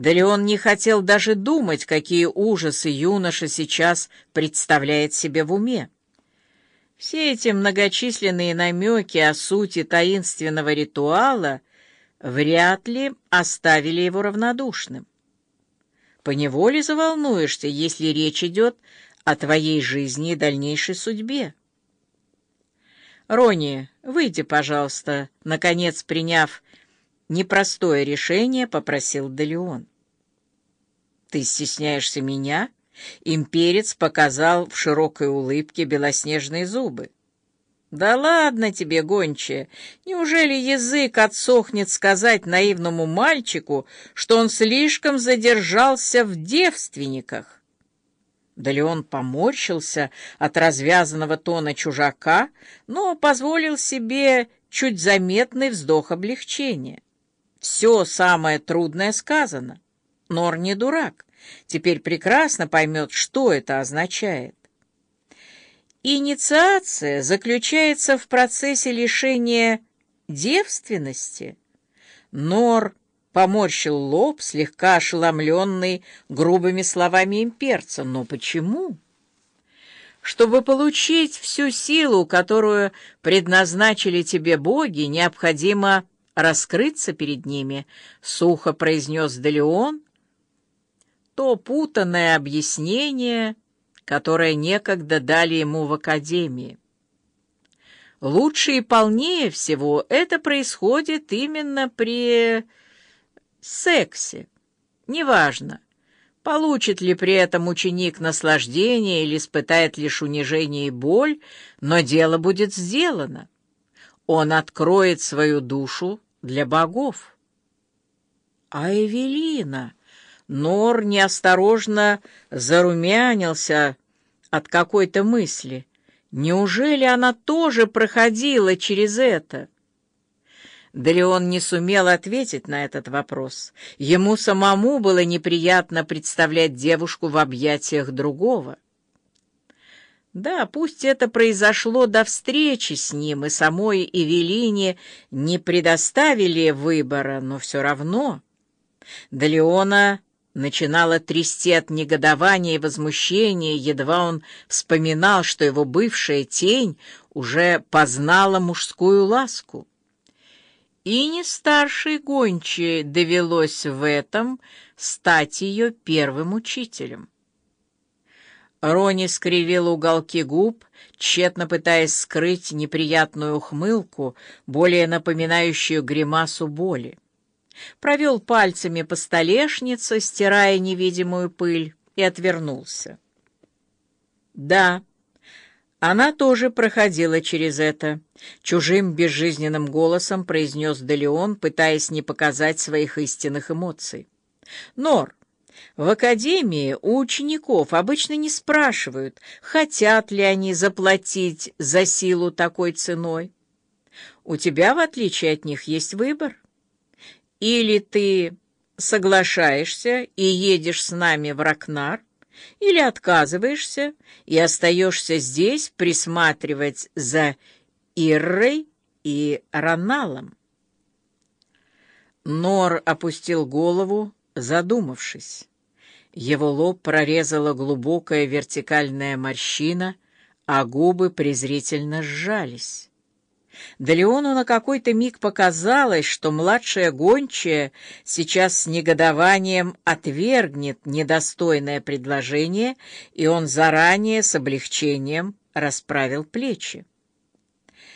Да ли он не хотел даже думать, какие ужасы юноша сейчас представляет себе в уме. Все эти многочисленные намеки о сути таинственного ритуала вряд ли оставили его равнодушным. Поневоле заволнуешься, если речь идет о твоей жизни и дальнейшей судьбе. «Рони, выйди, пожалуйста», — наконец приняв непростое решение, попросил Делеон. «Ты стесняешься меня?» Имперец показал в широкой улыбке белоснежные зубы. «Да ладно тебе, гончая! Неужели язык отсохнет сказать наивному мальчику, что он слишком задержался в девственниках?» Да ли он поморщился от развязанного тона чужака, но позволил себе чуть заметный вздох облегчения. Все самое трудное сказано. Нор не дурак, теперь прекрасно поймет, что это означает. Инициация заключается в процессе лишения девственности. Нор поморщил лоб, слегка ошеломленный грубыми словами имперца. Но почему? Чтобы получить всю силу, которую предназначили тебе боги, необходимо раскрыться перед ними, — сухо произнес Делеон, то путанное объяснение, которое некогда дали ему в академии. Лучше и полнее всего это происходит именно при сексе. Неважно, получит ли при этом ученик наслаждение или испытает лишь унижение и боль, но дело будет сделано. Он откроет свою душу для богов. А Эвелина... Нор неосторожно зарумянился от какой-то мысли. Неужели она тоже проходила через это? Да не сумел ответить на этот вопрос. Ему самому было неприятно представлять девушку в объятиях другого. Да, пусть это произошло до встречи с ним, и самой Эвелине не предоставили выбора, но все равно. Леона начинала трясти от негодования и возмущения, едва он вспоминал, что его бывшая тень уже познала мужскую ласку. И не старшей гончей довелось в этом стать ее первым учителем. Рони скривил уголки губ, тщетно пытаясь скрыть неприятную ухмылку, более напоминающую гримасу боли. Провел пальцами по столешнице, стирая невидимую пыль, и отвернулся. Да, она тоже проходила через это. Чужим безжизненным голосом произнес Делеон, пытаясь не показать своих истинных эмоций. Нор, в академии у учеников обычно не спрашивают, хотят ли они заплатить за силу такой ценой. У тебя, в отличие от них, есть выбор. Или ты соглашаешься и едешь с нами в Ракнар, или отказываешься и остаешься здесь присматривать за Иррой и Роналом. Нор опустил голову, задумавшись. Его лоб прорезала глубокая вертикальная морщина, а губы презрительно сжались. Да Леону на какой-то миг показалось, что младшая гончая сейчас с негодованием отвергнет недостойное предложение, и он заранее с облегчением расправил плечи.